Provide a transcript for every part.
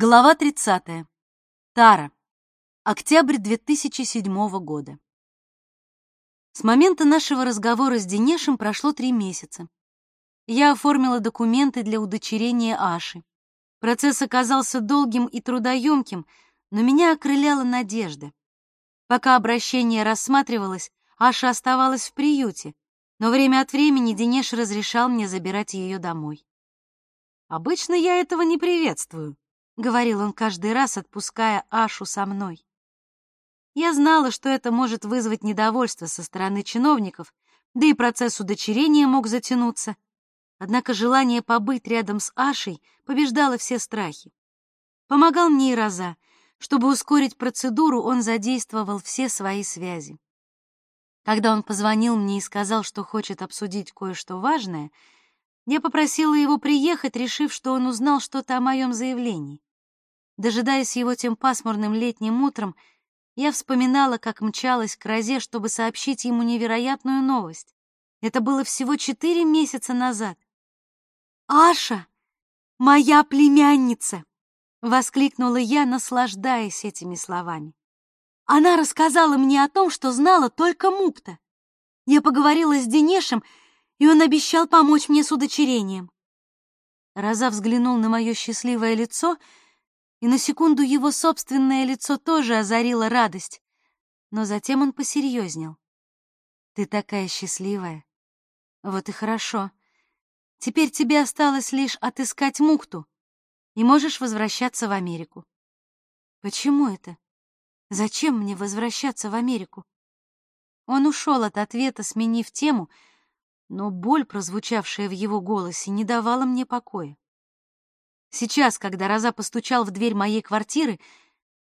Глава 30. Тара. Октябрь 2007 года. С момента нашего разговора с Денешем прошло три месяца. Я оформила документы для удочерения Аши. Процесс оказался долгим и трудоемким, но меня окрыляла надежда. Пока обращение рассматривалось, Аша оставалась в приюте, но время от времени Денеш разрешал мне забирать ее домой. Обычно я этого не приветствую, говорил он каждый раз, отпуская Ашу со мной. Я знала, что это может вызвать недовольство со стороны чиновников, да и процесс удочерения мог затянуться. Однако желание побыть рядом с Ашей побеждало все страхи. Помогал мне и Роза. Чтобы ускорить процедуру, он задействовал все свои связи. Когда он позвонил мне и сказал, что хочет обсудить кое-что важное, я попросила его приехать, решив, что он узнал что-то о моем заявлении. Дожидаясь его тем пасмурным летним утром, я вспоминала, как мчалась к Розе, чтобы сообщить ему невероятную новость. Это было всего четыре месяца назад. «Аша! Моя племянница!» — воскликнула я, наслаждаясь этими словами. Она рассказала мне о том, что знала только Мукта. Я поговорила с Денешем, и он обещал помочь мне с удочерением. Роза взглянул на мое счастливое лицо — и на секунду его собственное лицо тоже озарила радость, но затем он посерьезнел. «Ты такая счастливая. Вот и хорошо. Теперь тебе осталось лишь отыскать Мухту, и можешь возвращаться в Америку». «Почему это? Зачем мне возвращаться в Америку?» Он ушел от ответа, сменив тему, но боль, прозвучавшая в его голосе, не давала мне покоя. Сейчас, когда Роза постучал в дверь моей квартиры,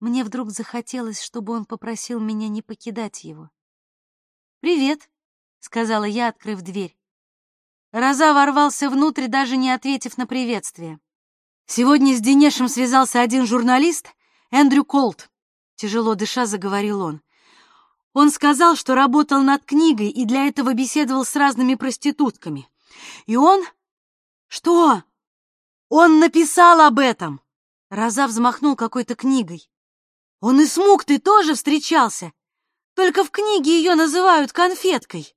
мне вдруг захотелось, чтобы он попросил меня не покидать его. «Привет», — сказала я, открыв дверь. Роза ворвался внутрь, даже не ответив на приветствие. «Сегодня с Денешем связался один журналист, Эндрю Колт», — тяжело дыша заговорил он. Он сказал, что работал над книгой и для этого беседовал с разными проститутками. И он... «Что?» Он написал об этом. Роза взмахнул какой-то книгой. Он и с Муктой тоже встречался. Только в книге ее называют конфеткой.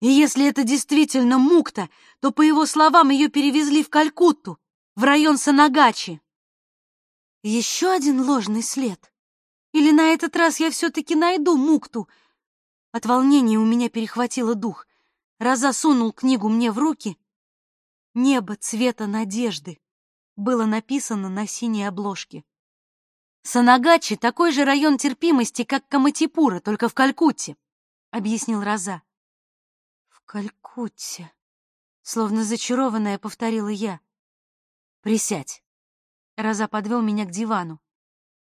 И если это действительно Мукта, то, по его словам, ее перевезли в Калькутту, в район Санагачи. Еще один ложный след. Или на этот раз я все-таки найду Мукту? От волнения у меня перехватило дух. Роза сунул книгу мне в руки. Небо цвета надежды было написано на синей обложке. Санагачи — такой же район терпимости, как Каматипура, только в Калькутте, — объяснил Роза. В Калькутте, словно зачарованная, повторила я. Присядь. Роза подвел меня к дивану.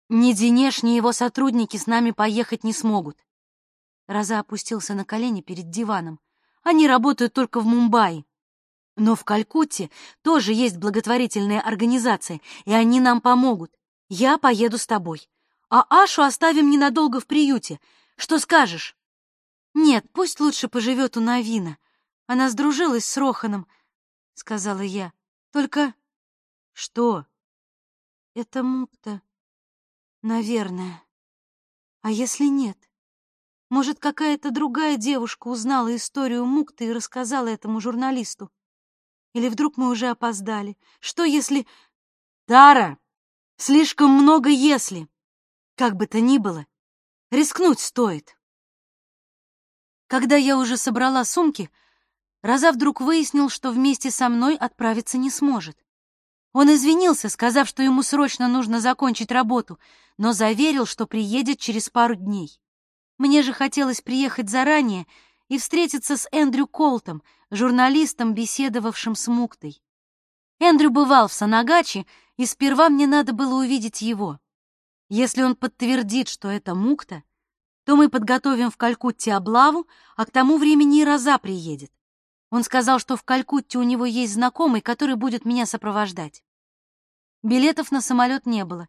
Ни Денеш, ни его сотрудники с нами поехать не смогут. Роза опустился на колени перед диваном. Они работают только в Мумбаи. Но в Калькутте тоже есть благотворительные организации, и они нам помогут. Я поеду с тобой. А Ашу оставим ненадолго в приюте. Что скажешь? Нет, пусть лучше поживет у Навина. Она сдружилась с Роханом, — сказала я. Только... Что? Это Мукта. Наверное. А если нет? Может, какая-то другая девушка узнала историю Мукты и рассказала этому журналисту? Или вдруг мы уже опоздали? Что если... Тара! Слишком много «если». Как бы то ни было, рискнуть стоит. Когда я уже собрала сумки, Роза вдруг выяснил, что вместе со мной отправиться не сможет. Он извинился, сказав, что ему срочно нужно закончить работу, но заверил, что приедет через пару дней. Мне же хотелось приехать заранее и встретиться с Эндрю Колтом, журналистом, беседовавшим с Муктой. Эндрю бывал в Санагачи, и сперва мне надо было увидеть его. Если он подтвердит, что это Мукта, то мы подготовим в Калькутте облаву, а к тому времени и Роза приедет. Он сказал, что в Калькутте у него есть знакомый, который будет меня сопровождать. Билетов на самолет не было,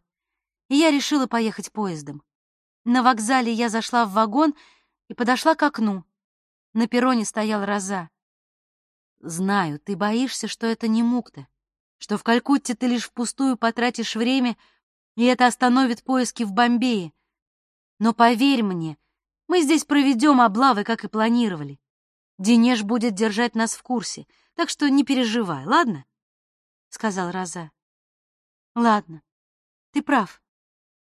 и я решила поехать поездом. На вокзале я зашла в вагон и подошла к окну. На перроне стоял Роза. «Знаю, ты боишься, что это не Мукта, что в Калькутте ты лишь впустую потратишь время, и это остановит поиски в Бомбее. Но поверь мне, мы здесь проведем облавы, как и планировали. Денеж будет держать нас в курсе, так что не переживай, ладно? — сказал Роза. — Ладно, ты прав.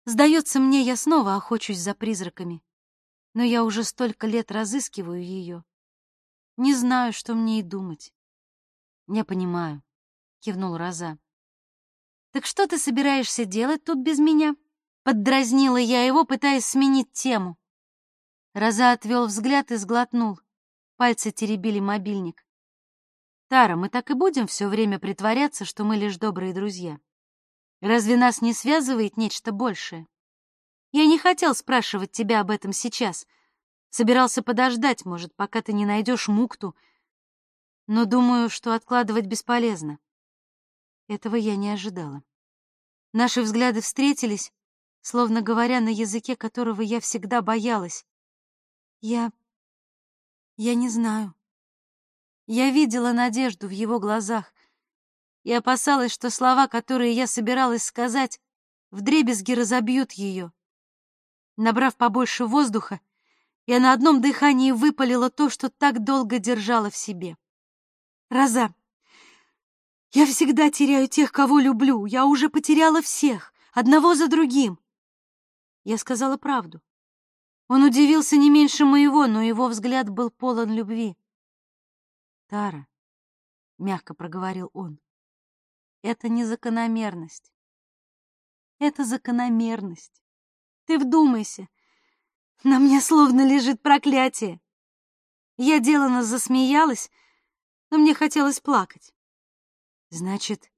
Сдается мне, я снова охочусь за призраками. Но я уже столько лет разыскиваю ее. Не знаю, что мне и думать. — Я понимаю, — кивнул Роза. «Так что ты собираешься делать тут без меня?» Поддразнила я его, пытаясь сменить тему. Роза отвел взгляд и сглотнул. Пальцы теребили мобильник. «Тара, мы так и будем все время притворяться, что мы лишь добрые друзья. Разве нас не связывает нечто большее? Я не хотел спрашивать тебя об этом сейчас. Собирался подождать, может, пока ты не найдешь мукту. Но думаю, что откладывать бесполезно. Этого я не ожидала. Наши взгляды встретились, словно говоря на языке, которого я всегда боялась. Я... я не знаю. Я видела надежду в его глазах и опасалась, что слова, которые я собиралась сказать, вдребезги разобьют ее. Набрав побольше воздуха, я на одном дыхании выпалила то, что так долго держала в себе. «Роза, я всегда теряю тех, кого люблю. Я уже потеряла всех, одного за другим. Я сказала правду. Он удивился не меньше моего, но его взгляд был полон любви. «Тара», — мягко проговорил он, — «это не закономерность. Это закономерность. Ты вдумайся, на мне словно лежит проклятие. Я делано засмеялась, но мне хотелось плакать. Значит,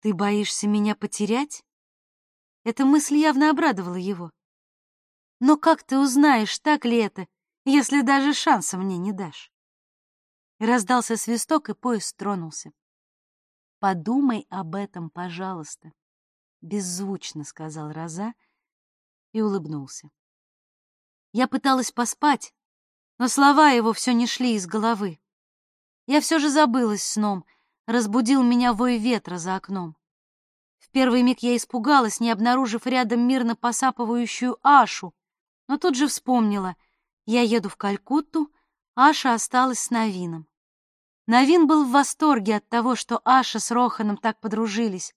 ты боишься меня потерять? Эта мысль явно обрадовала его. Но как ты узнаешь, так ли это, если даже шанса мне не дашь? Раздался свисток, и поезд тронулся. «Подумай об этом, пожалуйста», — беззвучно сказал Роза и улыбнулся. Я пыталась поспать, но слова его все не шли из головы. Я все же забылась сном, разбудил меня вой ветра за окном. В первый миг я испугалась, не обнаружив рядом мирно посапывающую Ашу, но тут же вспомнила. Я еду в Калькутту, Аша осталась с Новином. Новин был в восторге от того, что Аша с Роханом так подружились.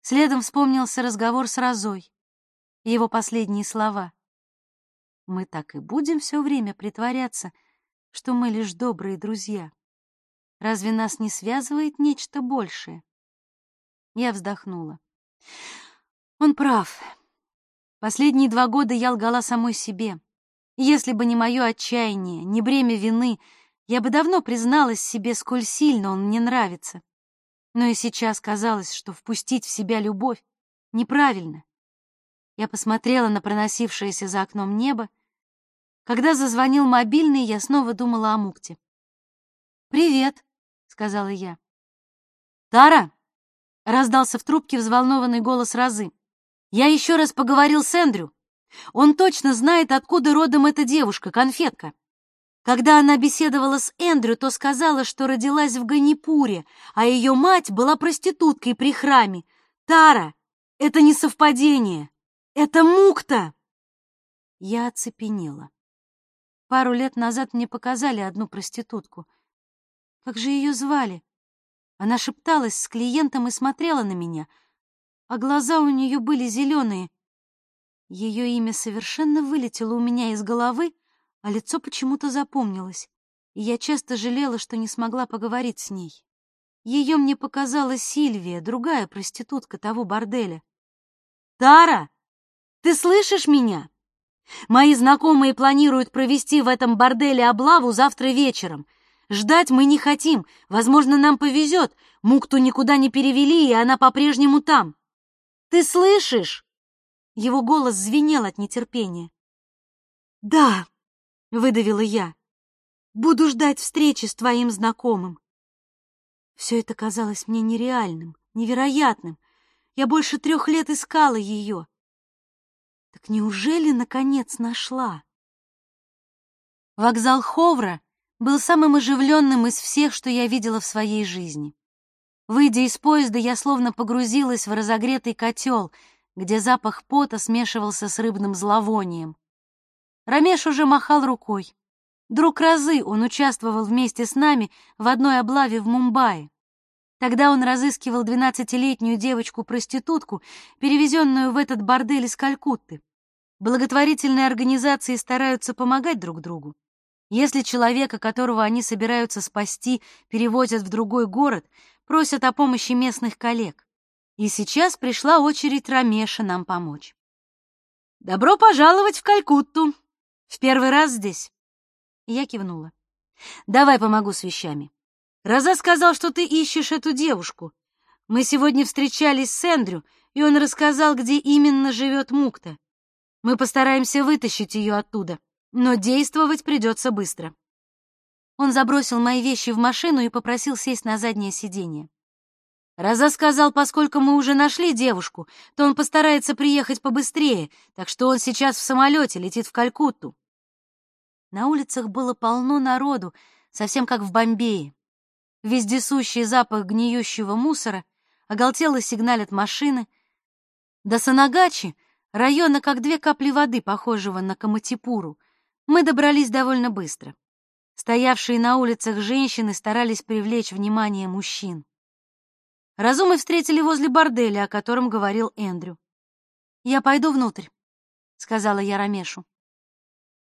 Следом вспомнился разговор с Розой. Его последние слова. «Мы так и будем все время притворяться, что мы лишь добрые друзья. Разве нас не связывает нечто большее?» Я вздохнула. Он прав. Последние два года я лгала самой себе. Если бы не мое отчаяние, не бремя вины, я бы давно призналась себе, сколь сильно он мне нравится. Но и сейчас казалось, что впустить в себя любовь неправильно. Я посмотрела на проносившееся за окном небо. Когда зазвонил мобильный, я снова думала о Мукте. «Привет», — сказала я. «Тара!» Раздался в трубке взволнованный голос Розы. «Я еще раз поговорил с Эндрю. Он точно знает, откуда родом эта девушка, конфетка. Когда она беседовала с Эндрю, то сказала, что родилась в Ганипуре, а ее мать была проституткой при храме. Тара, это не совпадение. Это мукта!» Я оцепенела. Пару лет назад мне показали одну проститутку. Как же ее звали? Она шепталась с клиентом и смотрела на меня, а глаза у нее были зеленые. Ее имя совершенно вылетело у меня из головы, а лицо почему-то запомнилось, и я часто жалела, что не смогла поговорить с ней. Ее мне показала Сильвия, другая проститутка того борделя. «Тара, ты слышишь меня? Мои знакомые планируют провести в этом борделе облаву завтра вечером. Ждать мы не хотим. Возможно, нам повезет. Мукту никуда не перевели, и она по-прежнему там. Ты слышишь?» Его голос звенел от нетерпения. «Да», — выдавила я, — «буду ждать встречи с твоим знакомым». Все это казалось мне нереальным, невероятным. Я больше трех лет искала ее. Так неужели, наконец, нашла? Вокзал Ховра был самым оживленным из всех, что я видела в своей жизни. Выйдя из поезда, я словно погрузилась в разогретый котел, где запах пота смешивался с рыбным зловонием. Рамеш уже махал рукой. Друг Разы, он участвовал вместе с нами в одной облаве в Мумбаи. Тогда он разыскивал двенадцатилетнюю девочку-проститутку, перевезенную в этот бордель из Калькутты. Благотворительные организации стараются помогать друг другу. Если человека, которого они собираются спасти, перевозят в другой город, просят о помощи местных коллег. И сейчас пришла очередь Рамеша нам помочь. «Добро пожаловать в Калькутту! В первый раз здесь?» Я кивнула. «Давай помогу с вещами. Роза сказал, что ты ищешь эту девушку. Мы сегодня встречались с Эндрю, и он рассказал, где именно живет Мукта. Мы постараемся вытащить ее оттуда, но действовать придется быстро». Он забросил мои вещи в машину и попросил сесть на заднее сиденье. Роза сказал, поскольку мы уже нашли девушку, то он постарается приехать побыстрее, так что он сейчас в самолете летит в Калькутту. На улицах было полно народу, совсем как в Бомбее. Вездесущий запах гниющего мусора, оголтело сигналят машины. До Санагачи, района как две капли воды, похожего на Каматипуру, мы добрались довольно быстро. Стоявшие на улицах женщины старались привлечь внимание мужчин. Разу мы встретили возле борделя, о котором говорил Эндрю. «Я пойду внутрь», — сказала я Рамешу.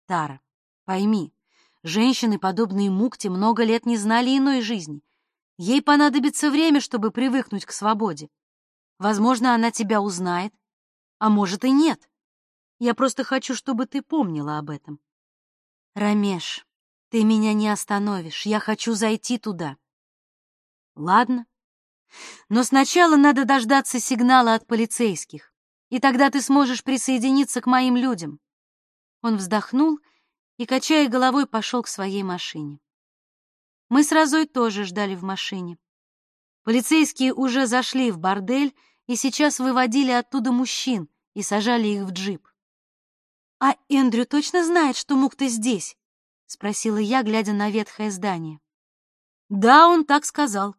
«Тара, Пойми, женщины, подобные Мукте, много лет не знали иной жизни. Ей понадобится время, чтобы привыкнуть к свободе. Возможно, она тебя узнает, а может и нет. Я просто хочу, чтобы ты помнила об этом. Рамеш, ты меня не остановишь, я хочу зайти туда. Ладно. Но сначала надо дождаться сигнала от полицейских, и тогда ты сможешь присоединиться к моим людям. Он вздохнул и, качая головой, пошел к своей машине. Мы с Розой тоже ждали в машине. Полицейские уже зашли в бордель и сейчас выводили оттуда мужчин и сажали их в джип. «А Эндрю точно знает, что Мукта здесь?» — спросила я, глядя на ветхое здание. «Да, он так сказал.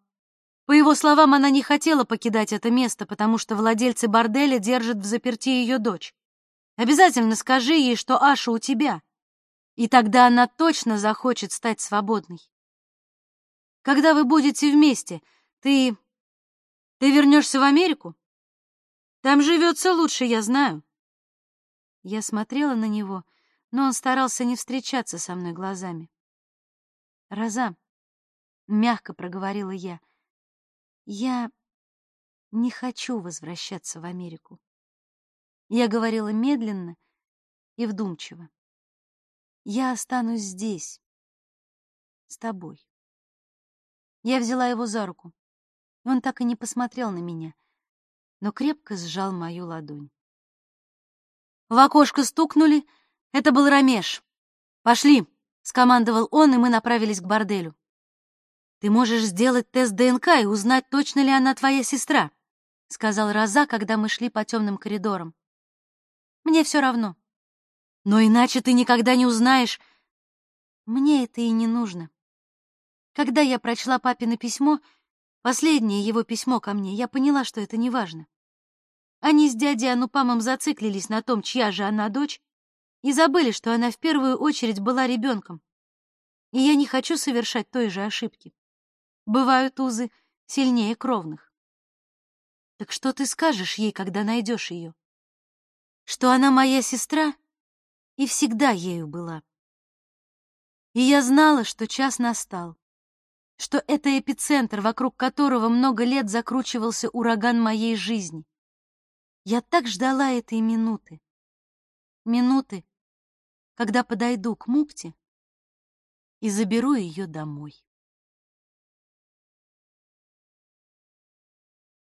По его словам, она не хотела покидать это место, потому что владельцы борделя держат в заперти ее дочь. Обязательно скажи ей, что Аша у тебя, и тогда она точно захочет стать свободной. Когда вы будете вместе, ты... Ты вернешься в Америку? Там живется лучше, я знаю. Я смотрела на него, но он старался не встречаться со мной глазами. «Роза», — мягко проговорила я, — «я не хочу возвращаться в Америку». Я говорила медленно и вдумчиво. Я останусь здесь, с тобой. Я взяла его за руку. Он так и не посмотрел на меня, но крепко сжал мою ладонь. В окошко стукнули. Это был Рамеш. «Пошли!» — скомандовал он, и мы направились к борделю. «Ты можешь сделать тест ДНК и узнать, точно ли она твоя сестра», — сказал Роза, когда мы шли по темным коридорам. «Мне все равно», но иначе ты никогда не узнаешь. Мне это и не нужно. Когда я прочла папино письмо, последнее его письмо ко мне, я поняла, что это не важно. Они с дядей Анупамом зациклились на том, чья же она дочь, и забыли, что она в первую очередь была ребенком. И я не хочу совершать той же ошибки. Бывают узы сильнее кровных. Так что ты скажешь ей, когда найдешь ее? Что она моя сестра и всегда ею была. И я знала, что час настал, что это эпицентр, вокруг которого много лет закручивался ураган моей жизни. Я так ждала этой минуты. Минуты, когда подойду к Мукте и заберу ее домой.